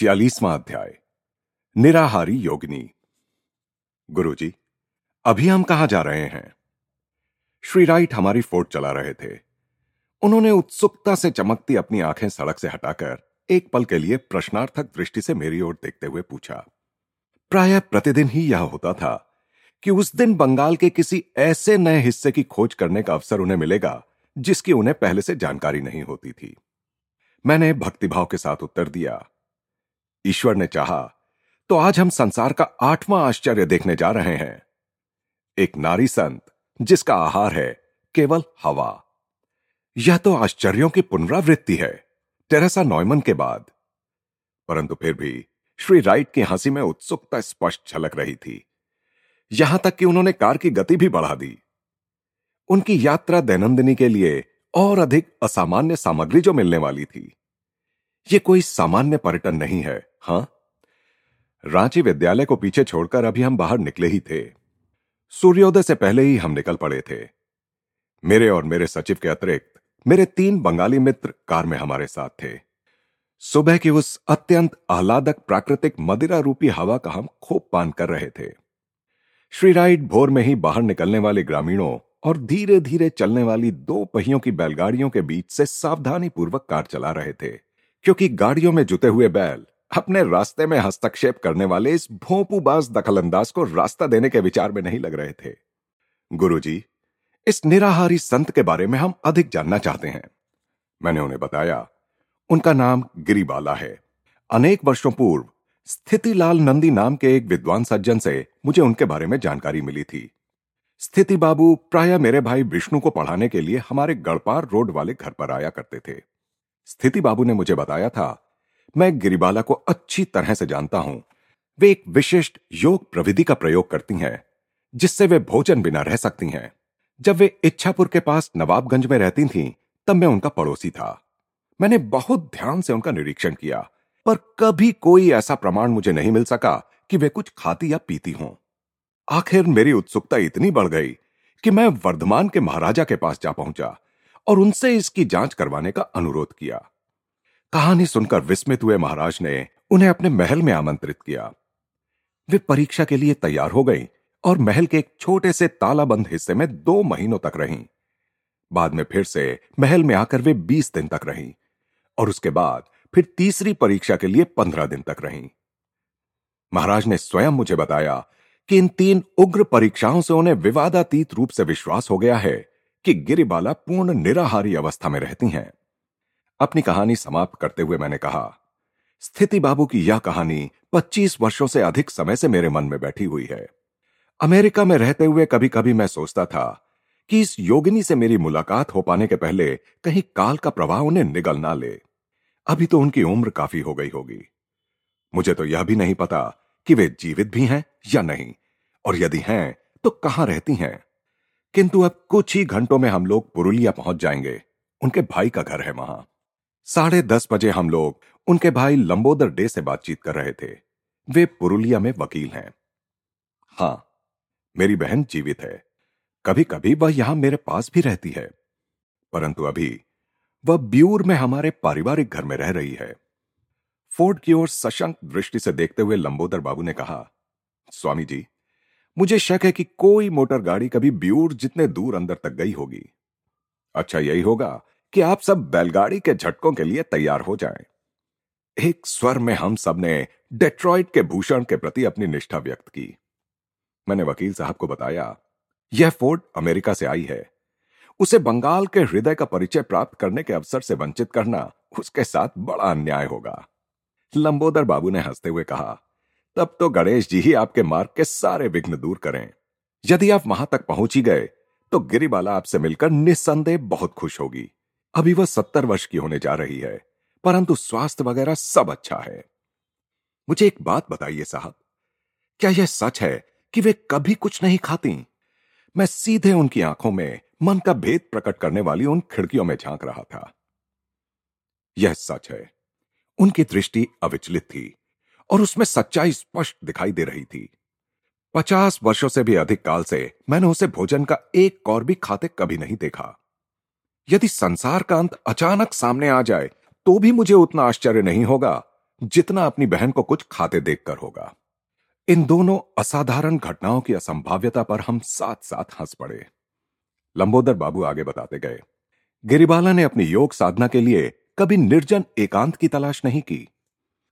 छियालीसवां अध्याय। निराहारी योगिनी। गुरुजी, अभी हम कहा जा रहे हैं? श्री राइट हमारी फोर्ट चला रहे थे। उन्होंने उत्सुकता से चमकती अपनी आँखें सड़क से हटाकर एक पल के लिए प्रश्नार्थक दृष्टि से मेरी ओर देखते हुए पूछा, प्राय प्रतिदिन ही यह होता था कि उस दिन बंगाल के किसी ऐसे नए हिस्से की खोज करने का अवसर उन्हें मिलेगा जिसकी उन्हें पहले से जानकारी नहीं होती थी। मैंने भक्तिभाव के साथ उत्तर दिया ईश्वर ने चाहा तो आज हम संसार का आठवां आश्चर्य देखने जा रहे हैं। एक नारी संत, जिसका आहार है केवल हवा। यह तो आश्चर्यों की पुनरावृत्ति है, टेरेसा नॉयमन के बाद। परंतु फिर भी श्री राइट की हँसी में उत्सुकता स्पष्ट झलक रही थी। यहाँ तक कि उन्होंने कार की गति भी बढ़ा दी। उनकी यात्रा दैनंदिनी के लिए और अधिक असामान्य सामग्री जो मिलने वाली थी। ये कोई सामान्य पर्यटन नहीं है हाँ? रांची विद्यालय को पीछे छोड़कर अभी हम बाहर निकले ही थे। सूर्योदय से पहले ही हम निकल पड़े थे। मेरे और मेरे सचिव के अतिरिक्त, मेरे तीन बंगाली मित्र कार में हमारे साथ थे। सुबह की उस अत्यंत आह्लादक प्राकृतिक मदिरा रूपी हवा का हम खूब पान कर रहे थे। श्री राइड भोर में ही बाहर निकलने वाले ग्रामीणों और धीरे धीरे चलने वाली दो पहियों की बैलगाड़ियों के बीच से सावधानी पूर्वक कार चला रहे थे। क्योंकि गाड़ियों में जुते हुए बैल अपने रास्ते में हस्तक्षेप करने वाले इस भोंपूबाज दखलंदाज को रास्ता देने के विचार में नहीं लग रहे थे। गुरुजी, इस निराहारी संत के बारे में हम अधिक जानना चाहते हैं। मैंने उन्हें बताया उनका नाम गिरिबाला है। अनेक वर्षों पूर्व स्थितिलाल नंदी नाम के एक विद्वान सज्जन से मुझे उनके बारे में जानकारी मिली थी। स्थिति बाबू प्राय मेरे भाई विष्णु को पढ़ाने के लिए हमारे गढ़पार रोड वाले घर पर आया करते थे। स्थिति बाबू ने मुझे बताया था। मैं गिरिबाला को अच्छी तरह से जानता हूँ। वे एक विशिष्ट योग प्रविधि का प्रयोग करती हैं जिससे वे भोजन बिना रह सकती हैं। जब वे इच्छापुर के पास नवाबगंज में रहती थीं, तब मैं उनका पड़ोसी था। मैंने बहुत ध्यान से उनका निरीक्षण किया पर कभी कोई ऐसा प्रमाण मुझे नहीं मिल सका कि वे कुछ खाती या पीती हों। आखिर मेरी उत्सुकता इतनी बढ़ गई कि मैं वर्धमान के महाराजा के पास जा पहुँचा और उनसे इसकी जाँच करवाने का अनुरोध किया। कहानी सुनकर विस्मित हुए महाराज ने उन्हें अपने महल में आमंत्रित किया। वे परीक्षा के लिए तैयार हो गईं और महल के एक छोटे से तालाबंद हिस्से में दो महीनों तक रहीं। बाद में फिर से महल में आकर वे बीस दिन तक रहीं और उसके बाद फिर तीसरी परीक्षा के लिए पंद्रह दिन तक रहीं। महाराज ने स्वयं मुझे बताया कि इन तीन उग्र परीक्षाओं से उन्हें विवादातीत रूप से विश्वास हो गया है। कि गिरिबाला पूर्ण निराहारी अवस्था में रहती हैं। अपनी कहानी समाप्त करते हुए मैंने कहा, स्थिति बाबू की यह कहानी 25 वर्षों से अधिक समय से मेरे मन में बैठी हुई है। अमेरिका में रहते हुए कभी कभी मैं सोचता था कि इस योगिनी से मेरी मुलाकात हो पाने के पहले कहीं काल का प्रवाह उन्हें निगल ना ले। अभी तो उनकी उम्र काफ़ी हो गई होगी। मुझे तो यह भी नहीं पता कि वे जीवित भी हैं या नहीं, और यदि हैं तो कहाँ रहती हैं? किंतु अब कुछ ही घंटों में हम लोग पुरुलिया पहुँच जाएँगे। उनके भाई का घर है वहाँ। साढ़े दस बजे हम लोग उनके भाई लंबोदर डे से बातचीत कर रहे थे। वे पुरुलिया में वकील हैं। हाँ, मेरी बहन जीवित है। कभी कभी वह यहाँ मेरे पास भी रहती है। परंतु अभी वह ब्यूर में हमारे पारिवारिक घर में रह रही है। फोर्ड की ओर सशंक दृष्टि से देखते हुए लंबोदर बाबू ने कहा, स्वामी जी मुझे शक है कि कोई मोटर गाड़ी कभी ब्यूर जितने दूर अंदर तक गई होगी। अच्छा यही होगा कि आप सब बैलगाड़ी के झटकों के लिए तैयार हो जाएँ। एक स्वर में हम सबने डेट्रॉइड के भूषण के प्रति अपनी निष्ठा व्यक्त की। मैंने वकील साहब को बताया, यह फोर्ड अमेरिका से आई है। उसे बंगाल के हृदय का परिचय प्राप्त करने के अवसर से वंचित करना उसके साथ बड़ा अन्याय होगा। लंबोदर बाबू ने हँसते हुए कहा तब तो गणेश जी ही आपके मार्ग के सारे विघ्न दूर करें। यदि आप वहाँ तक पहुँच ही गए तो गिरिबाला आपसे मिलकर निस्संदेह बहुत खुश होगी। अभी वह सत्तर वर्ष की होने जा रही है, परंतु स्वास्थ्य वगैरह सब अच्छा है। मुझे एक बात बताइए साहब, क्या यह सच है कि वे कभी कुछ नहीं खाती? मैं सीधे उनकी आँखों में मन का भेद प्रकट करने वाली उन खिड़कियों में झाँक रहा था। यह सच है। उनकी दृष्टि अविचलित थी। और उसमें सच्चाई स्पष्ट दिखाई दे रही थी। पचास वर्षों से भी अधिक काल से मैंने उसे भोजन का एक कौर भी खाते कभी नहीं देखा। यदि संसार का अंत अचानक सामने आ जाए तो भी मुझे उतना आश्चर्य नहीं होगा जितना अपनी बहन को कुछ खाते देखकर होगा। इन दोनों असाधारण घटनाओं की असंभाव्यता पर हम साथ साथ हंस पड़े। लंबोदर बाबू आगे बताते गए, गिरिबाला ने अपनी योग साधना के लिए कभी निर्जन एकांत की तलाश नहीं की।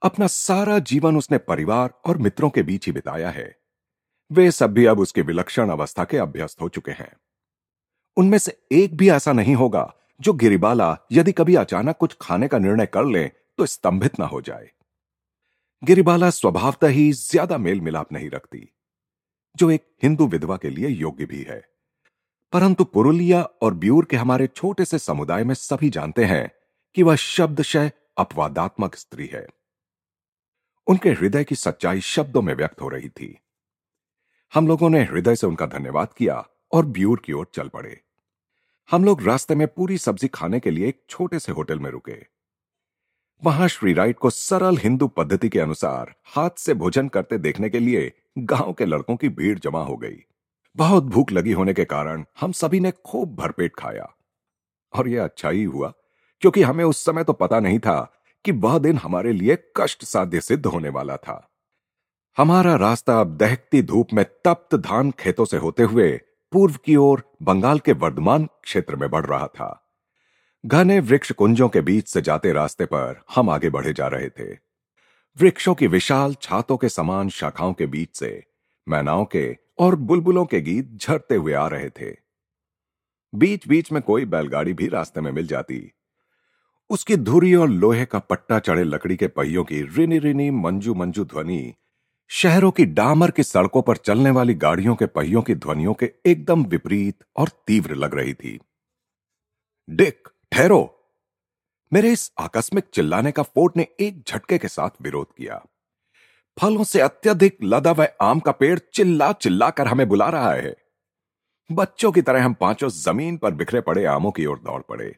अपना सारा जीवन उसने परिवार और मित्रों के बीच ही बिताया है। वे सब भी अब उसकी विलक्षण अवस्था के अभ्यस्त हो चुके हैं। उनमें से एक भी ऐसा नहीं होगा जो गिरिबाला यदि कभी अचानक कुछ खाने का निर्णय कर ले तो स्तंभित ना हो जाए। गिरिबाला स्वभावतः ही ज़्यादा मेल मिलाप नहीं रखती, जो एक हिंदू विधवा के लिए योग्य भी है। परंतु पुरुलिया और ब्यूर के हमारे छोटे से समुदाय में सभी जानते हैं कि वह शब्दशय अपवादात्मक स्त्री है। उनके हृदय की सच्चाई शब्दों में व्यक्त हो रही थी। हम लोगों ने हृदय से उनका धन्यवाद किया और ब्यूर की ओर चल पड़े। हम लोग रास्ते में पूरी सब्ज़ी खाने के लिए एक छोटे से होटल में रुके। वहाँ श्री राइट को सरल हिंदू पद्धति के अनुसार हाथ से भोजन करते देखने के लिए गाँव के लड़कों की भीड़ जमा हो गई। बहुत भूख लगी होने के कारण हम सभी ने खूब भरपेट खाया। और यह अच्छा ही हुआ, क्योंकि हमें उस समय तो पता नहीं था कि वह दिन हमारे लिए कष्ट साध्य सिद्ध होने वाला था। हमारा रास्ता अब दहकती धूप में तप्त धान खेतों से होते हुए पूर्व की ओर बंगाल के वर्धमान क्षेत्र में बढ़ रहा था। घने वृक्ष कुंजों के बीच से जाते रास्ते पर हम आगे बढ़े जा रहे थे। वृक्षों की विशाल छातों के समान शाखाओं के बीच से मैनाओं के और बुलबुलों के गीत झरते हुए आ रहे थे। बीच बीच में कोई बैलगाड़ी भी रास्ते में मिल जाती। उसकी धुरी और लोहे का पट्टा चढ़े लकड़ी के पहियों की रिनी रिनी मंजू मंजू ध्वनि, शहरों की डामर की सड़कों पर चलने वाली गाड़ियों के पहियों की ध्वनियों के एकदम विपरीत और तीव्र लग रही थी। डिक, ठहरो! मेरे इस आकस्मिक चिल्लाने का फोर्ट ने एक झटके के साथ विरोध किया। फलों से अत्यधिक लदा व आम का पेड़ चिल्ला चिल्ला कर हमें बुला रहा है। बच्चों की तरह हम पाँचों ज़मीन पर बिखरे पड़े आमों की ओर दौड़ पड़े।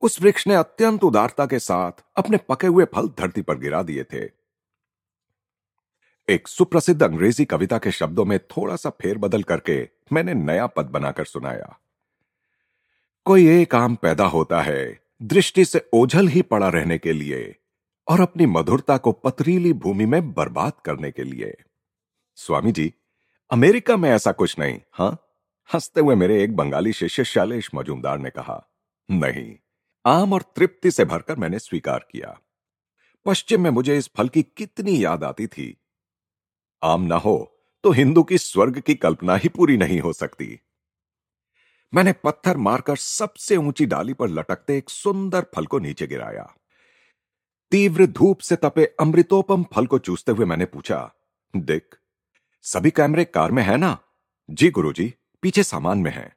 उस वृक्ष ने अत्यंत उदारता के साथ अपने पके हुए फल धरती पर गिरा दिए थे। एक सुप्रसिद्ध अंग्रेज़ी कविता के शब्दों में थोड़ा सा फेरबदल करके मैंने नया पद बनाकर सुनाया। कोई एक आम पैदा होता है, दृष्टि से ओझल ही पड़ा रहने के लिए और अपनी मधुरता को पथरीली भूमि में बर्बाद करने के लिए। स्वामी जी, अमेरिका में ऐसा कुछ नहीं, हाँ? हँसते हुए मेरे एक बंगाली शिष्य शैलेश मजूमदार ने कहा, नहीं आम और तृप्ति से भरकर मैंने स्वीकार किया। पश्चिम में मुझे इस फल की कितनी याद आती थी। आम ना हो तो हिंदू की स्वर्ग की कल्पना ही पूरी नहीं हो सकती। मैंने पत्थर मारकर सबसे ऊँची डाली पर लटकते एक सुंदर फल को नीचे गिराया। तीव्र धूप से तपे अमृतोपम फल को चूसते हुए मैंने पूछा, देख, सभी कैमरे कार में है ना? जी गुरुजी, पीछे सामान में है।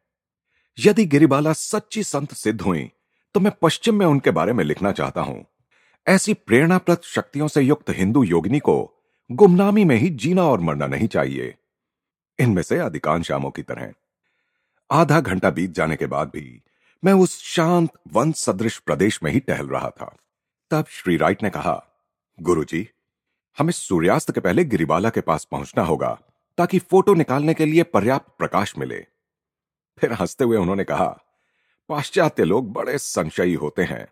यदि गिरिबाला सच्ची संत सिद्ध हुई तो मैं पश्चिम में उनके बारे में लिखना चाहता हूँ। ऐसी प्रेरणाप्रद शक्तियों से युक्त हिंदू योगिनी को गुमनामी में ही जीना और मरना नहीं चाहिए। इनमें से अधिकांश आमों की तरह। आधा घंटा बीत जाने के बाद भी मैं उस शांत वन सदृश प्रदेश में ही टहल रहा था। तब श्री राइट ने कहा, गुरुजी, हमें सूर्यास्त के पहले गिरिबाला के पास पहुँचना होगा, ताकि फ़ोटो निकालने के लिए पर्याप्त प्रकाश मिले। फिर हँसते हुए उन्होंने कहा पाश्चात्य लोग बड़े संशयी होते हैं।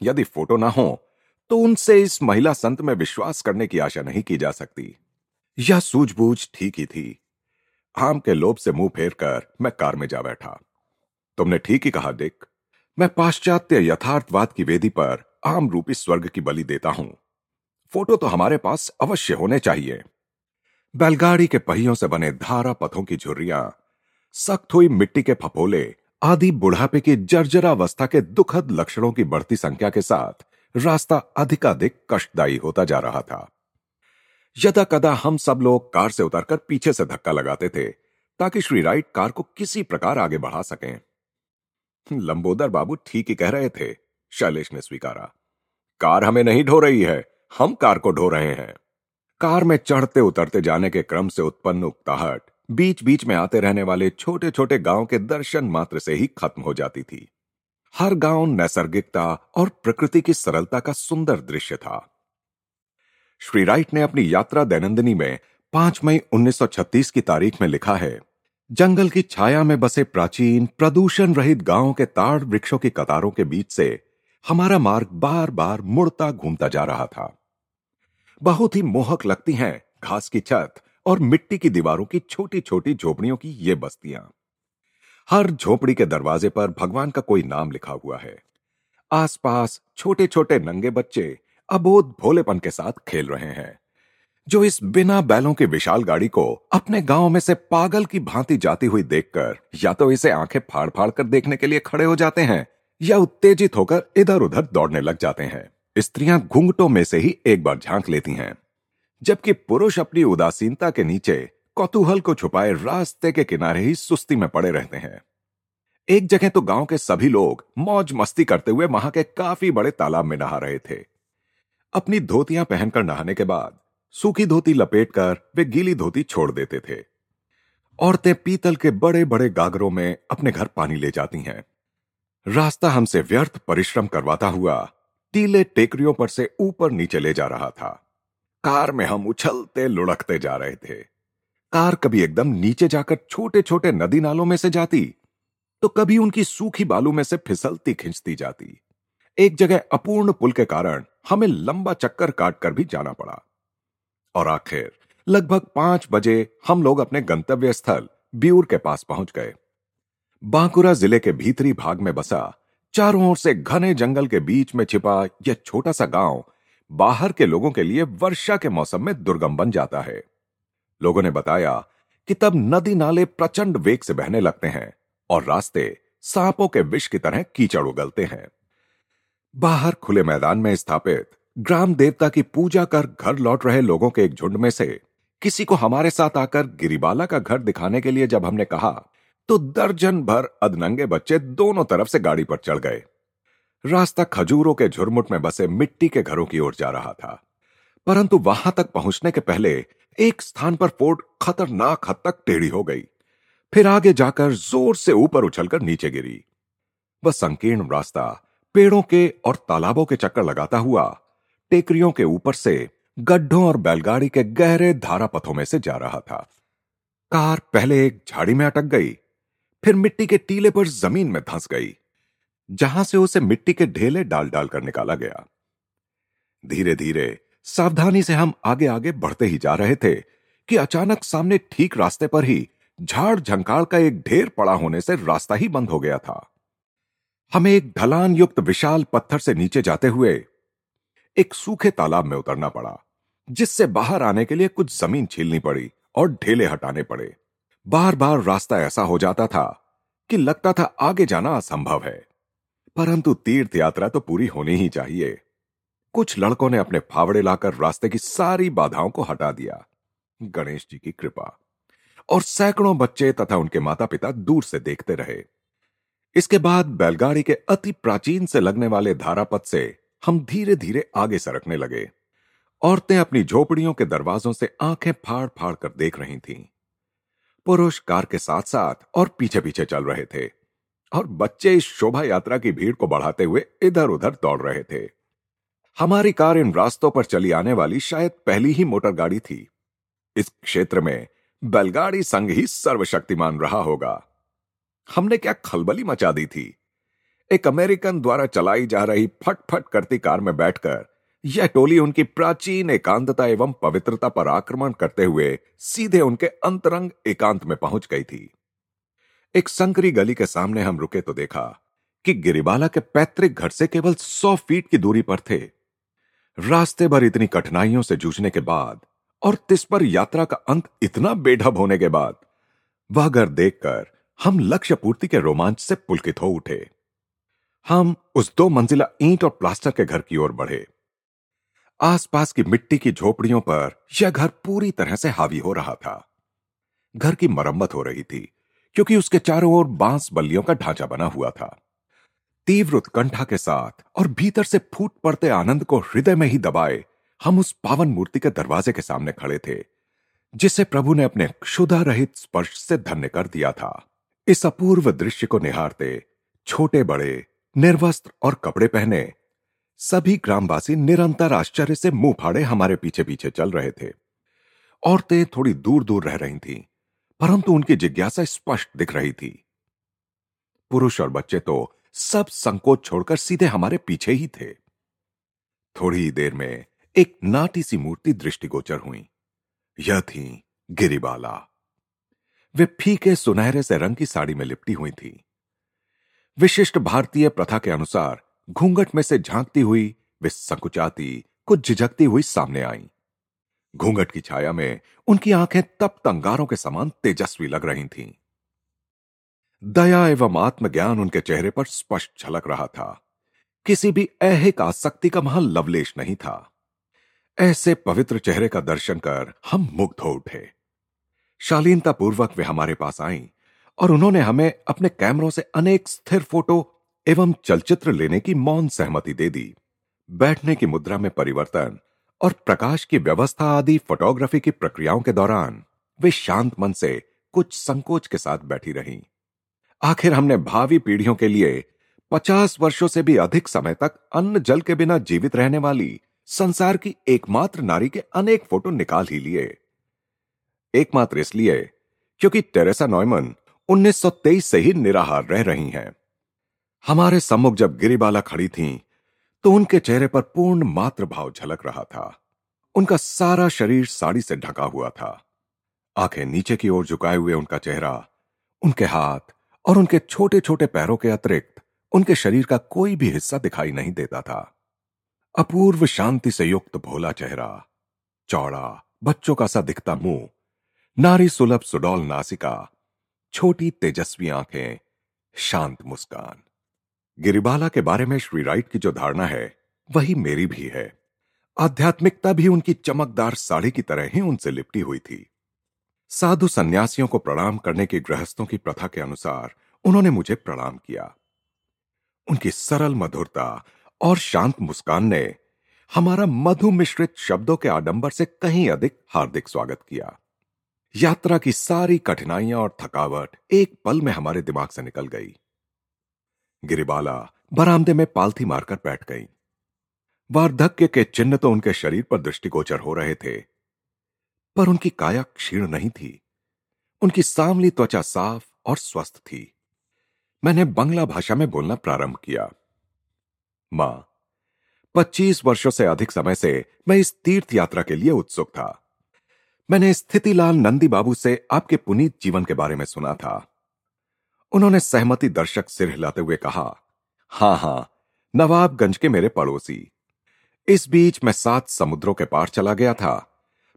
यदि फ़ोटो ना हो तो उनसे इस महिला संत में विश्वास करने की आशा नहीं की जा सकती। यह सूझबूझ ठीक ही थी। आम के लोभ से मुँह फेर कर मैं कार में जा बैठा। तुमने ठीक ही कहा डिक मैं पाश्चात्य यथार्थवाद की वेदी पर आम रूपी स्वर्ग की बलि देता हूँ। फ़ोटो तो हमारे पास अवश्य होने चाहिए। बैलगाड़ी के पहियों से बने धारा पथों की झुर्रियाँ, सख्त हुई मिट्टी के फपोले आदि बुढ़ापे की जर्जरावस्था के दुखद लक्षणों की बढ़ती संख्या के साथ रास्ता अधिकाधिक कष्टदायी होता जा रहा था। यदा कदा हम सब लोग कार से उतरकर पीछे से धक्का लगाते थे, ताकि श्री राइट कार को किसी प्रकार आगे बढ़ा सकें। लंबोदर बाबू ठीक ही कह रहे थे, शैलेश ने स्वीकारा। कार हमें नहीं ढो रही है, हम कार को ढो रहे हैं। कार में चढ़ते उतरते जाने के क्रम से उत्पन्न उकताहट बीच बीच में आते रहने वाले छोटे छोटे गाँव के दर्शन मात्र से ही खत्म हो जाती थी। हर गाँव नैसर्गिकता और प्रकृति की सरलता का सुंदर दृश्य था। श्री राइट ने अपनी यात्रा दैनंदिनी में 5 मई 1936 की तारीख में लिखा है, जंगल की छाया में बसे प्राचीन प्रदूषण रहित गाँवों के ताड़ वृक्षों की कतारों के बीच से हमारा मार्ग बार बार मुड़ता घूमता जा रहा था। बहुत ही मोहक लगती हैं घास की छत और मिट्टी की दीवारों की छोटी छोटी झोपड़ियों की ये बस्तियाँ। हर झोपड़ी के दरवाजे पर भगवान का कोई नाम लिखा हुआ है। आसपास छोटे छोटे नंगे बच्चे अबोध भोलेपन के साथ खेल रहे हैं, जो इस बिना बैलों की विशाल गाड़ी को अपने गाँव में से पागल की भांति जाती हुई देखकर या तो इसे आँखें फाड़ फाड़ कर देखने के लिए खड़े हो जाते हैं या उत्तेजित होकर इधर उधर दौड़ने लग जाते हैं। स्त्रियाँ घूंघटों में से ही एक बार झाँक लेती हैं। जबकि पुरुष अपनी उदासीनता के नीचे कौतूहल को छुपाए रास्ते के किनारे ही सुस्ती में पड़े रहते हैं। एक जगह तो गाँव के सभी लोग मौज मस्ती करते हुए वहाँ के काफ़ी बड़े तालाब में नहा रहे थे। अपनी धोतियाँ पहनकर नहाने के बाद सूखी धोती लपेटकर वे गीली धोती छोड़ देते थे। औरतें पीतल के बड़े बड़े गागरों में अपने घर पानी ले जाती हैं। रास्ता हमसे व्यर्थ परिश्रम करवाता हुआ टीले टेकरियों पर से ऊपर नीचे ले जा रहा था। कार में हम उछलते लुढ़कते जा रहे थे। कार कभी एकदम नीचे जाकर छोटे छोटे नदी नालों में से जाती तो कभी उनकी सूखी बालू में से फिसलती खिंचती जाती। एक जगह अपूर्ण पुल के कारण हमें लंबा चक्कर काटकर भी जाना पड़ा। और आखिर, लगभग पाँच बजे हम लोग अपने गंतव्य स्थल ब्यूर के पास पहुँच गए। बांकुरा ज़िले के भीतरी भाग में बसा, चारों ओर से घने जंगल के बीच में छिपा यह छोटा सा गाँव बाहर के लोगों के लिए वर्षा के मौसम में दुर्गम बन जाता है। लोगों ने बताया कि तब नदी नाले प्रचंड वेग से बहने लगते हैं और रास्ते सांपों के विष की तरह कीचड़ उगलते हैं। बाहर खुले मैदान में स्थापित ग्राम देवता की पूजा कर घर लौट रहे लोगों के एक झुंड में से किसी को हमारे साथ आकर गिरिबाला का घर दिखाने के लिए जब हमने कहा तो दर्जन भर अदनंगे बच्चे दोनों तरफ़ से गाड़ी पर चढ़ गए। रास्ता खजूरों के झुरमुट में बसे मिट्टी के घरों की ओर जा रहा था। परंतु वहाँ तक पहुँचने के पहले एक स्थान पर फोर्ट खतरनाक हद तक टेढ़ी हो गई। फिर आगे जाकर ज़ोर से ऊपर उछलकर नीचे गिरी। वह संकीर्ण रास्ता पेड़ों के और तालाबों के चक्कर लगाता हुआ, टेकरियों के ऊपर से गड्ढों और बैलगाड़ी के गहरे धारा पथों में से जा रहा था। कार पहले एक झाड़ी में अटक गई, फिर मिट्टी के टीले पर ज़मीन में धंस गई। जहाँ से उसे मिट्टी के ढेले डाल डाल कर निकाला गया। धीरे धीरे सावधानी से हम आगे आगे बढ़ते ही जा रहे थे कि अचानक सामने ठीक रास्ते पर ही झाड़ झंकाड़ का एक ढेर पड़ा होने से रास्ता ही बंद हो गया था। हमें एक ढलान युक्त विशाल पत्थर से नीचे जाते हुए एक सूखे तालाब में उतरना पड़ा, जिससे बाहर आने के लिए कुछ ज़मीन छीलनी पड़ी और ढेले हटाने पड़े। बार बार रास्ता ऐसा हो जाता था कि लगता था आगे जाना असंभव है। परंतु तीर्थ यात्रा तो पूरी होनी ही चाहिए। कुछ लड़कों ने अपने फावड़े लाकर रास्ते की सारी बाधाओं को हटा दिया। गणेश जी की कृपा। और सैकड़ों बच्चे तथा उनके माता पिता दूर से देखते रहे। इसके बाद बैलगाड़ी के अति प्राचीन से लगने वाले धारापथ से हम धीरे धीरे आगे सरकने लगे। औरतें अपनी झोपड़ियों के दरवाजों से आँखें फाड़ फाड़ कर देख रही थीं। पुरुष कार के साथ साथ और पीछे पीछे चल रहे थे। और बच्चे इस शोभा यात्रा की भीड़ को बढ़ाते हुए इधर उधर दौड़ रहे थे। हमारी कार इन रास्तों पर चली आने वाली शायद पहली ही मोटर गाड़ी थी। इस क्षेत्र में बैलगाड़ी संघ ही सर्वशक्तिमान रहा होगा। हमने क्या खलबली मचा दी थी? एक अमेरिकन द्वारा चलाई जा रही फटफट करती कार में बैठकर यह टोली उनकी प्राचीन एकांतता एवं पवित्रता पर आक्रमण करते हुए सीधे उनके अंतरंग एकांत में पहुँच गई थी। एक संकरी गली के सामने हम रुके तो देखा कि गिरिबाला के पैतृक घर से केवल सौ फीट की दूरी पर थे। रास्ते भर इतनी कठिनाइयों से जूझने के बाद और तिस पर यात्रा का अंत इतना बेढब होने के बाद, वह घर देखकर हम लक्ष्य पूर्ति के रोमांच से पुलकित हो उठे। हम उस दो मंजिला ईंट और प्लास्टर के घर की ओर बढ़े। आसपास की मिट्टी की झोपड़ियों पर यह घर पूरी तरह से हावी हो रहा था। घर की मरम्मत हो रही थी। क्योंकि उसके चारों ओर बाँस बल्लियों का ढांचा बना हुआ था। तीव्र उत्कंठा के साथ और भीतर से फूट पड़ते आनंद को हृदय में ही दबाए हम उस पावन मूर्ति के दरवाजे के सामने खड़े थे जिसे प्रभु ने अपने क्षुधा रहित स्पर्श से धन्य कर दिया था। इस अपूर्व दृश्य को निहारते छोटे बड़े निर्वस्त्र और कपड़े पहने सभी ग्रामवासी निरंतर आश्चर्य से मुँह फाड़े हमारे पीछे पीछे चल रहे थे। औरतें थोड़ी दूर दूर रह रही थीं, परंतु उनकी जिज्ञासा स्पष्ट दिख रही थी। पुरुष और बच्चे तो सब संकोच छोड़कर सीधे हमारे पीछे ही थे। थोड़ी ही देर में एक नाटी सी मूर्ति दृष्टिगोचर हुई। यह थी गिरिबाला। वे फीके सुनहरे से रंग की साड़ी में लिपटी हुई थी। विशिष्ट भारतीय प्रथा के अनुसार घूंघट में से झांकती हुई वे संकुचाती, कुछ झिझकती हुई सामने आई। घूंघट की छाया में उनकी आँखें तप तंगारों के समान तेजस्वी लग रही थीं। दया एवं आत्मज्ञान उनके चेहरे पर स्पष्ट झलक रहा था। किसी भी ऐहिक आसक्ति का वहाँ लवलेश नहीं था। ऐसे पवित्र चेहरे का दर्शन कर हम मुग्ध हो उठे। शालीनता पूर्वक वे हमारे पास आईं और उन्होंने हमें अपने कैमरों से अनेक स्थिर फ़ोटो एवं चलचित्र लेने की मौन सहमति दे दी। बैठने की मुद्रा में परिवर्तन और प्रकाश की व्यवस्था आदि फोटोग्राफी की प्रक्रियाओं के दौरान वे शांत मन से कुछ संकोच के साथ बैठी रहीं। आखिर हमने भावी पीढ़ियों के लिए पचास वर्षों से भी अधिक समय तक अन्न जल के बिना जीवित रहने वाली संसार की एकमात्र नारी के अनेक फ़ोटो निकाल ही लिए। एकमात्र इसलिए क्योंकि टेरेसा नॉयमन 1923 से ही निराहार रह रही हैं। हमारे सम्मुख जब गिरिबाला खड़ी थीं, तो उनके चेहरे पर पूर्ण मात्र भाव झलक रहा था। उनका सारा शरीर साड़ी से ढका हुआ था। आँखें नीचे की ओर झुकाए हुए उनका चेहरा, उनके हाथ और उनके छोटे छोटे पैरों के अतिरिक्त उनके शरीर का कोई भी हिस्सा दिखाई नहीं देता था। अपूर्व शांति से युक्त भोला चेहरा, चौड़ा, बच्चों का सा दिखता मुँह, नारी सुलभ सुडौल नासिका, छोटी तेजस्वी आँखें, शांत मुस्कान। गिरिबाला के बारे में श्री राइट की जो धारणा है, वही मेरी भी है। आध्यात्मिकता भी उनकी चमकदार साड़ी की तरह ही उनसे लिपटी हुई थी। साधु सन्यासियों को प्रणाम करने की गृहस्थों की प्रथा के अनुसार उन्होंने मुझे प्रणाम किया। उनकी सरल मधुरता और शांत मुस्कान ने हमारा मधु मिश्रित शब्दों के आडंबर से कहीं अधिक हार्दिक स्वागत किया। यात्रा की सारी कठिनाइयाँ और थकावट एक पल में हमारे दिमाग से निकल गई। गिरिबाला बरामदे में पालथी मारकर बैठ गई। वार्धक्य के चिन्ह तो उनके शरीर पर दृष्टिगोचर हो रहे थे, पर उनकी काया क्षीण नहीं थी। उनकी सामली त्वचा साफ़ और स्वस्थ थी। मैंने बंगला भाषा में बोलना प्रारंभ किया। माँ, पच्चीस वर्षों से अधिक समय से मैं इस तीर्थ यात्रा के लिए उत्सुक था। मैंने स्थितिलाल नंदी बाबू से आपके पुनीत जीवन के बारे में सुना था। उन्होंने सहमति दर्शक सिर हिलाते हुए कहा, हाँ हाँ, नवाबगंज के मेरे पड़ोसी। इस बीच मैं सात समुद्रों के पार चला गया था,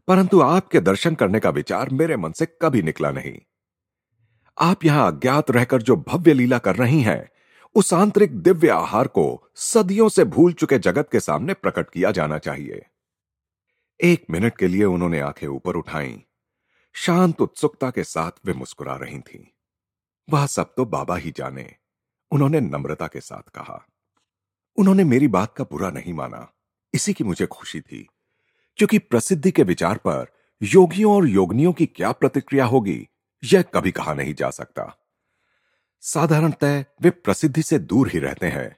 परंतु आपके दर्शन करने का विचार मेरे मन से कभी निकला नहीं। आप यहाँ अज्ञात रहकर जो भव्य लीला कर रही हैं, उस आंतरिक दिव्य आहार को सदियों से भूल चुके जगत के सामने प्रकट किया जाना चाहिए। एक मिनट के लिए उन्होंने आँखें ऊपर उठाई, शांत उत्सुकता के साथ वे मुस्कुरा रही थीं। वह सब तो बाबा ही जाने। उन्होंने नम्रता के साथ कहा। उन्होंने मेरी बात का बुरा नहीं माना। इसी की मुझे खुशी थी, क्योंकि प्रसिद्धि के विचार पर योगियों और योगनियों की क्या प्रतिक्रिया होगी, यह कभी कहा नहीं जा सकता। साधारणतः वे प्रसिद्धि से दूर ही रहते हैं,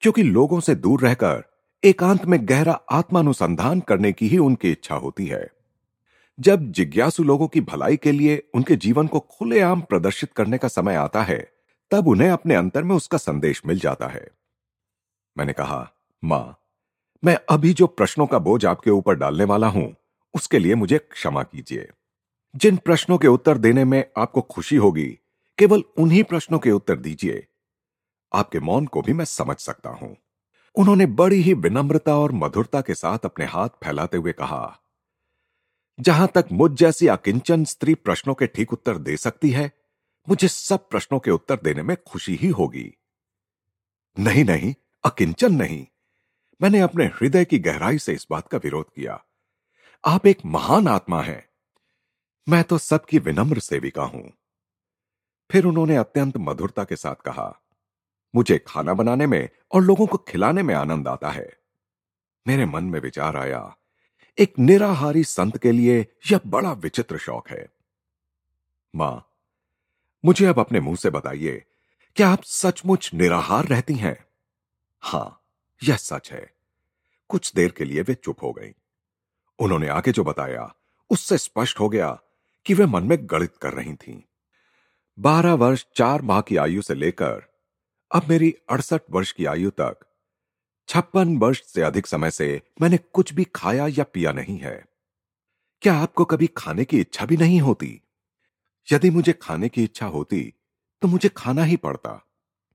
क्योंकि लोगों से दूर रहकर एकांत में गहरा आत्मानुसंधान करने की ही उनकी इच्छा होती है। जब जिज्ञासु लोगों की भलाई के लिए उनके जीवन को खुलेआम प्रदर्शित करने का समय आता है, तब उन्हें अपने अंतर में उसका संदेश मिल जाता है। मैंने कहा, माँ, मैं अभी जो प्रश्नों का बोझ आपके ऊपर डालने वाला हूँ, उसके लिए मुझे क्षमा कीजिए। जिन प्रश्नों के उत्तर देने में आपको खुशी होगी, केवल उन्हीं प्रश्नों के उत्तर दीजिए। आपके मौन को भी मैं समझ सकता हूँ। उन्होंने बड़ी ही विनम्रता और मधुरता के साथ अपने हाथ फैलाते हुए कहा जहाँ तक मुझ जैसी अकिंचन स्त्री प्रश्नों के ठीक उत्तर दे सकती है, मुझे सब प्रश्नों के उत्तर देने में खुशी ही होगी। नहीं नहीं, अकिंचन नहीं। मैंने अपने हृदय की गहराई से इस बात का विरोध किया। आप एक महान आत्मा हैं। मैं तो सबकी विनम्र सेविका हूँ। फिर उन्होंने अत्यंत मधुरता के साथ कहा, मुझे खाना बनाने में और लोगों को खिलाने में आनंद आता है। मेरे मन में विचार आया एक निराहारी संत के लिए यह बड़ा विचित्र शौक है। माँ, मुझे अब अपने मुँह से बताइए, क्या आप सचमुच निराहार रहती हैं? हाँ, यह सच है। कुछ देर के लिए वे चुप हो गई। उन्होंने आगे जो बताया, उससे स्पष्ट हो गया कि वे मन में गणित कर रही थीं। बारह वर्ष चार माह की आयु से लेकर अब मेरी अड़सठ वर्ष की आयु तक छप्पन वर्ष से अधिक समय से मैंने कुछ भी खाया या पिया नहीं है। क्या आपको कभी खाने की इच्छा भी नहीं होती? यदि मुझे खाने की इच्छा होती तो मुझे खाना ही पड़ता।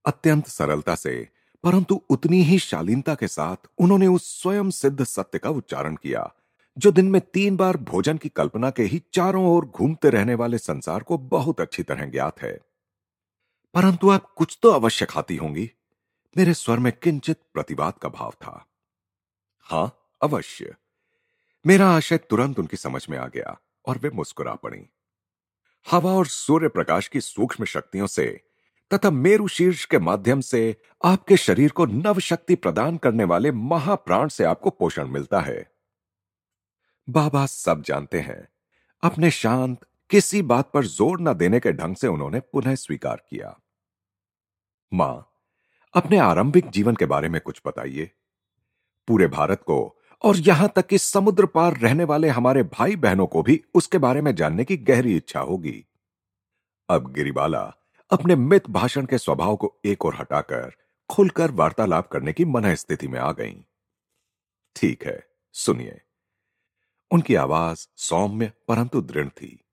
अत्यंत सरलता से, परंतु उतनी ही शालीनता के साथ उन्होंने उस स्वयं सिद्ध सत्य का उच्चारण किया, जो दिन में तीन बार भोजन की कल्पना के ही चारों ओर घूमते रहने वाले संसार को बहुत अच्छी तरह ज्ञात है। परंतु आप कुछ तो अवश्य खाती होंगी। मेरे स्वर में किंचित प्रतिवाद का भाव था। हाँ, अवश्य। मेरा आशय तुरंत उनकी समझ में आ गया और वे मुस्कुरा पड़ी। हवा और सूर्य प्रकाश की सूक्ष्म शक्तियों से तथा मेरु शीर्ष के माध्यम से आपके शरीर को नव शक्ति प्रदान करने वाले महाप्राण से आपको पोषण मिलता है। बाबा सब जानते हैं, अपने शांत, किसी बात पर ज़ोर न देने के ढंग से उन्होंने पुनः स्वीकार किया। माँ अपने आरंभिक जीवन के बारे में कुछ बताइए। पूरे भारत को और यहाँ तक कि समुद्र पार रहने वाले हमारे भाई बहनों को भी उसके बारे में जानने की गहरी इच्छा होगी। अब गिरिबाला अपने मित भाषण के स्वभाव को एक और हटाकर खुलकर वार्तालाप करने की मन स्थिति में आ गईं। ठीक है, सुनिए। उनकी आवाज़ सौम्य परंतु दृढ़ थी।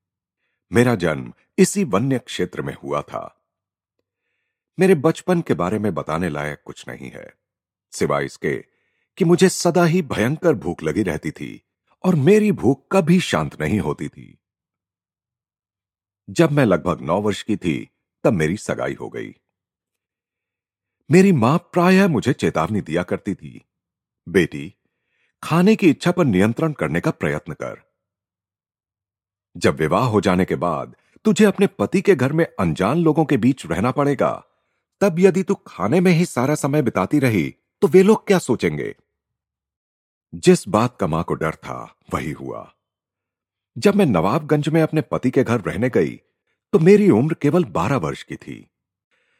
मेरा जन्म इसी वन्य क्षेत्र में हुआ था। मेरे बचपन के बारे में बताने लायक कुछ नहीं है, सिवाय इसके कि मुझे सदा ही भयंकर भूख लगी रहती थी और मेरी भूख कभी शांत नहीं होती थी। जब मैं लगभग नौ वर्ष की थी, तब मेरी सगाई हो गई। मेरी माँ प्रायः मुझे चेतावनी दिया करती थी, बेटी, खाने की इच्छा पर नियंत्रण करने का प्रयत्न कर। जब विवाह हो जाने के बाद तुझे अपने पति के घर में अनजान लोगों के बीच रहना पड़ेगा तब यदि तू खाने में ही सारा समय बिताती रही तो वे लोग क्या सोचेंगे? जिस बात का माँ को डर था, वही हुआ। जब मैं नवाबगंज में अपने पति के घर रहने गई तो मेरी उम्र केवल बारह वर्ष की थी।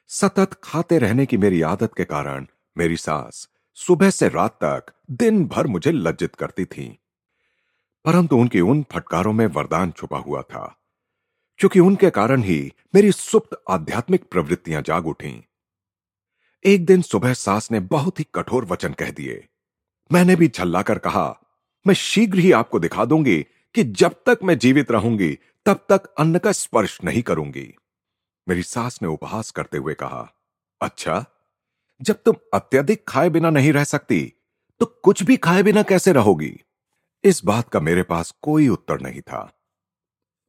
सतत खाते रहने की मेरी आदत के कारण मेरी सास सुबह से रात तक दिन भर मुझे लज्जित करती थी। परंतु उनकी उन फटकारों में वरदान छुपा हुआ था, क्योंकि उनके कारण ही मेरी सुप्त आध्यात्मिक प्रवृत्तियाँ जाग उठी। एक दिन सुबह सास ने बहुत ही कठोर वचन कह दिए। मैंने भी झल्लाकर कहा, मैं शीघ्र ही आपको दिखा दूँगी कि जब तक मैं जीवित रहूँगी, तब तक अन्न का स्पर्श नहीं करूँगी। मेरी सास ने उपहास करते हुए कहा अच्छा जब तुम अत्यधिक खाए बिना नहीं रह सकती तो कुछ भी खाए बिना कैसे रहोगी? इस बात का मेरे पास कोई उत्तर नहीं था।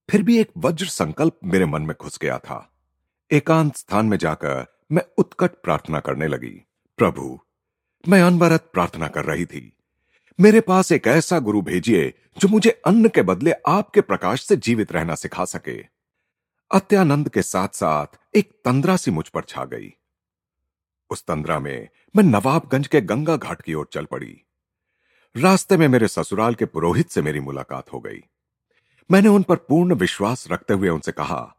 फिर भी एक वज्र संकल्प मेरे मन में घुस गया था। एकांत स्थान में जाकर मैं उत्कट प्रार्थना करने लगी, प्रभु, मैं अनवरत प्रार्थना कर रही थी। मेरे पास एक ऐसा गुरु भेजिए जो मुझे अन्न के बदले आपके प्रकाश से जीवित रहना सिखा सके। अत्यानंद के साथ साथ एक तंद्रा सी मुझ पर छा गई। उस तंद्रा में मैं नवाबगंज के गंगा घाट की ओर चल पड़ी। रास्ते में मेरे ससुराल के पुरोहित से मेरी मुलाकात हो गई। मैंने उन पर पूर्ण विश्वास रखते हुए उनसे कहा,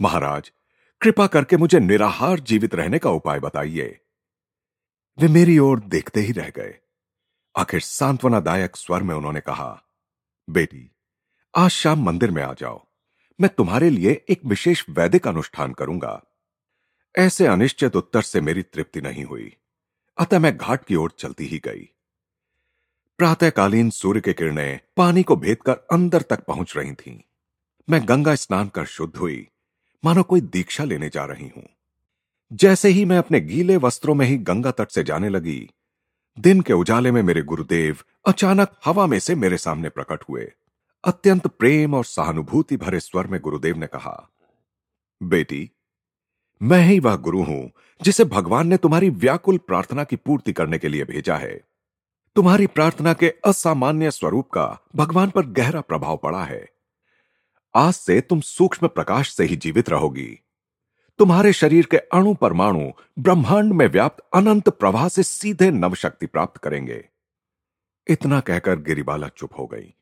महाराज कृपा करके मुझे निराहार जीवित रहने का उपाय बताइए। वे मेरी ओर देखते ही रह गए। आखिर सांत्वनादायक स्वर में उन्होंने कहा, बेटी, आज शाम मंदिर में आ जाओ। मैं तुम्हारे लिए एक विशेष वैदिक अनुष्ठान करूँगा। ऐसे अनिश्चित उत्तर से मेरी तृप्ति नहीं हुई। अतः मैं घाट की ओर चलती ही गई। प्रातःकालीन सूर्य की किरणें पानी को भेद कर अंदर तक पहुँच रही थीं। मैं गंगा स्नान कर शुद्ध हुई। मानो कोई दीक्षा लेने जा रही हूँ। जैसे ही मैं अपने गीले वस्त्रों में ही गंगा तट से जाने लगी, दिन के उजाले में मेरे गुरुदेव अचानक हवा में से मेरे सामने प्रकट हुए। अत्यंत प्रेम और सहानुभूति भरे स्वर में गुरुदेव ने कहा, बेटी, मैं ही वह गुरु हूँ जिसे भगवान ने तुम्हारी व्याकुल प्रार्थना की पूर्ति करने के लिए भेजा है। तुम्हारी प्रार्थना के असामान्य स्वरूप का भगवान पर गहरा प्रभाव पड़ा है। आज से तुम सूक्ष्म प्रकाश से ही जीवित रहोगी। तुम्हारे शरीर के अणु परमाणु ब्रह्मांड में व्याप्त अनंत प्रवाह से सीधे नवशक्ति प्राप्त करेंगे। इतना कहकर गिरिबाला चुप हो गई।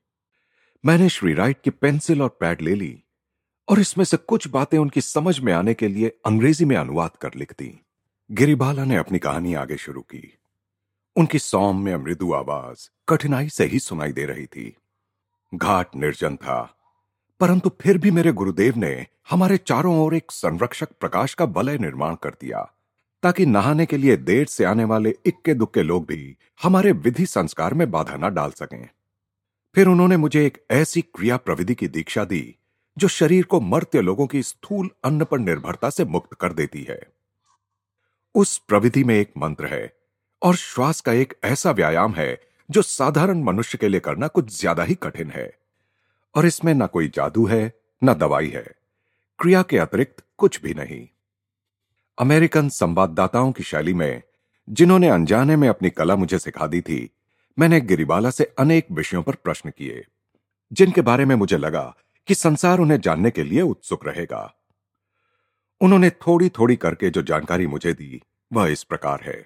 मैंने श्री राइट की पेंसिल और पैड ले ली और इसमें से कुछ बातें उनकी समझ में आने के लिए अंग्रेज़ी में अनुवाद कर लिख दी। गिरिबाला ने अपनी कहानी आगे शुरू की। उनकी सौम्य मृदु आवाज़ कठिनाई से ही सुनाई दे रही थी। घाट निर्जन था। परंतु फिर भी मेरे गुरुदेव ने हमारे चारों ओर एक संरक्षक प्रकाश का वलय निर्माण कर दिया, ताकि नहाने के लिए देर से आने वाले इक्के दुक्के लोग भी हमारे विधि संस्कार में बाधा न डाल सकें। फिर उन्होंने मुझे एक ऐसी क्रिया प्रविधि की दीक्षा दी, जो शरीर को मर्त्य लोगों की स्थूल अन्न पर निर्भरता से मुक्त कर देती है। उस प्रविधि में एक मंत्र है, और श्वास का एक ऐसा व्यायाम है, जो साधारण मनुष्य के लिए करना कुछ ज़्यादा ही कठिन है। और इसमें ना कोई जादू है, न दवाई है। क्रिया के अतिरिक्त कुछ भी नहीं। अमेरिकन संवाददाताओं की शैली में, जिन्होंने अनजाने में अपनी कला मुझे सिखा दी थी, मैंने गिरिबाला से अनेक विषयों पर प्रश्न किए, जिनके बारे में मुझे लगा कि संसार उन्हें जानने के लिए उत्सुक रहेगा। उन्होंने थोड़ी थोड़ी करके जो जानकारी मुझे दी, वह इस प्रकार है।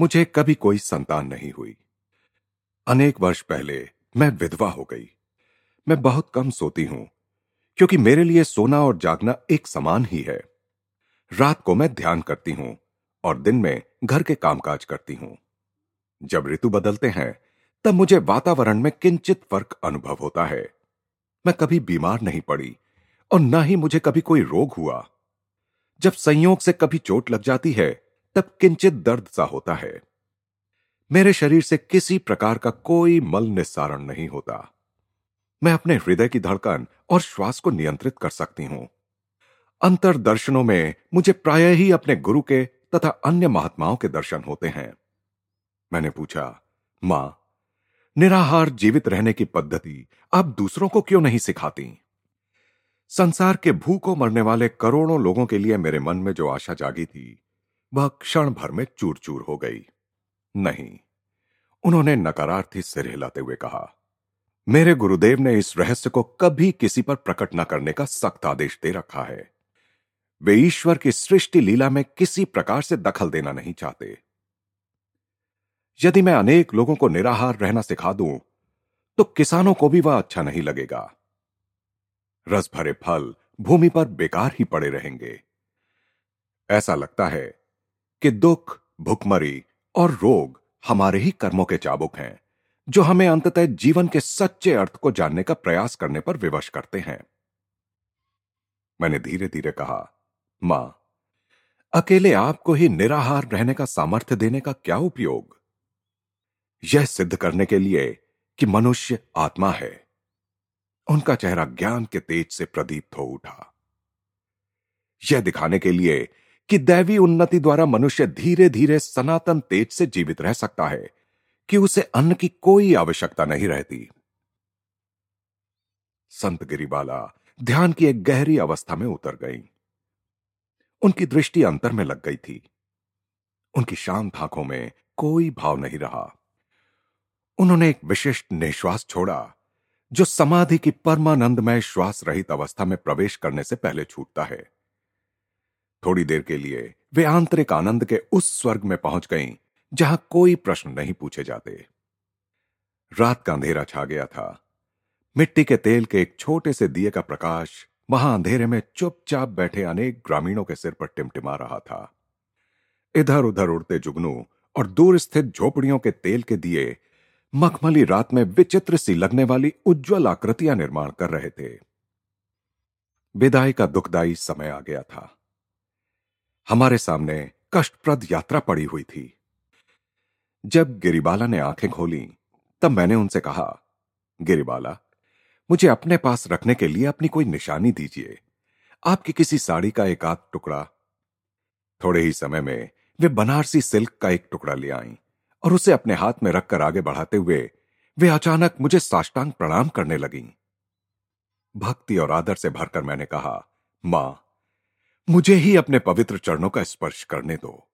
मुझे कभी कोई संतान नहीं हुई। अनेक वर्ष पहले मैं विधवा हो गई। मैं बहुत कम सोती हूँ, क्योंकि मेरे लिए सोना और जागना एक समान ही है। रात को मैं ध्यान करती हूँ और दिन में घर के कामकाज करती हूँ। जब ऋतु बदलते हैं, तब मुझे वातावरण में किंचित फ़र्क अनुभव होता है। मैं कभी बीमार नहीं पड़ी और न ही मुझे कभी कोई रोग हुआ। जब संयोग से कभी चोट लग जाती है, तब किंचित दर्द सा होता है। मेरे शरीर से किसी प्रकार का कोई मल निस्सारण नहीं होता। मैं अपने हृदय की धड़कन और श्वास को नियंत्रित कर सकती हूँ। अंतर दर्शनों में मुझे प्राय ही अपने गुरु के तथा अन्य महात्माओं के दर्शन होते हैं। मैंने पूछा, माँ, निराहार जीवित रहने की पद्धति आप दूसरों को क्यों नहीं सिखाती? संसार के भूखों मरने वाले करोड़ों लोगों के लिए मेरे मन में जो आशा जागी थी, वह क्षण भर में चूर चूर हो गई। नहीं, उन्होंने नकारार्थी सिर हिलाते हुए कहा मेरे गुरुदेव ने इस रहस्य को कभी किसी पर प्रकट न करने का सख्त आदेश दे रखा है। वे ईश्वर की सृष्टि लीला में किसी प्रकार से दखल देना नहीं चाहते। यदि मैं अनेक लोगों को निराहार रहना सिखा दूँ तो किसानों को भी वह अच्छा नहीं लगेगा। रस भरे फल भूमि पर बेकार ही पड़े रहेंगे। ऐसा लगता है कि दुख, भुखमरी और रोग हमारे ही कर्मों के चाबुक हैं। जो हमें अंततः जीवन के सच्चे अर्थ को जानने का प्रयास करने पर विवश करते हैं। मैंने धीरे धीरे कहा, माँ, अकेले आपको ही निराहार रहने का सामर्थ्य देने का क्या उपयोग? यह सिद्ध करने के लिए कि मनुष्य आत्मा है। उनका चेहरा ज्ञान के तेज से प्रदीप्त हो उठा। यह दिखाने के लिए कि दैवी उन्नति द्वारा मनुष्य धीरे धीरे सनातन तेज से जीवित रह सकता है। कि उसे अन्न की कोई आवश्यकता नहीं रहती। संत गिरिबाला ध्यान की एक गहरी अवस्था में उतर गई। उनकी दृष्टि अंतर में लग गई थी। उनकी शांत आँखों में कोई भाव नहीं रहा। उन्होंने एक विशिष्ट निश्वास छोड़ा, जो समाधि की परमानंदमय श्वास रहित अवस्था में प्रवेश करने से पहले छूटता है। थोड़ी देर के लिए वे आंतरिक आनंद के उस स्वर्ग में पहुँच गईं जहाँ कोई प्रश्न नहीं पूछे जाते। रात का अंधेरा छा गया था। मिट्टी के तेल के एक छोटे से दिए का प्रकाश वहाँ अंधेरे में चुपचाप बैठे अनेक ग्रामीणों के सिर पर टिमटिमा रहा था। इधर उधर उड़ते जुगनू और दूर स्थित झोपड़ियों के तेल के दिए मखमली रात में विचित्र सी लगने वाली उज्जवल आकृतियाँ निर्माण कर रहे थे। विदाई का दुखदाई समय आ गया था। हमारे सामने कष्टप्रद यात्रा पड़ी हुई थी। जब गिरिबाला ने आँखें खोली, तब मैंने उनसे कहा, गिरिबाला, मुझे अपने पास रखने के लिए अपनी कोई निशानी दीजिए। आपकी किसी साड़ी का एक आध टुकड़ा। थोड़े ही समय में वे बनारसी सिल्क का एक टुकड़ा ले आई और उसे अपने हाथ में रखकर आगे बढ़ाते हुए वे अचानक मुझे साष्टांग प्रणाम करने लगी। भक्ति और आदर से भरकर मैंने कहा, माँ, मुझे ही अपने पवित्र चरणों का स्पर्श करने दो।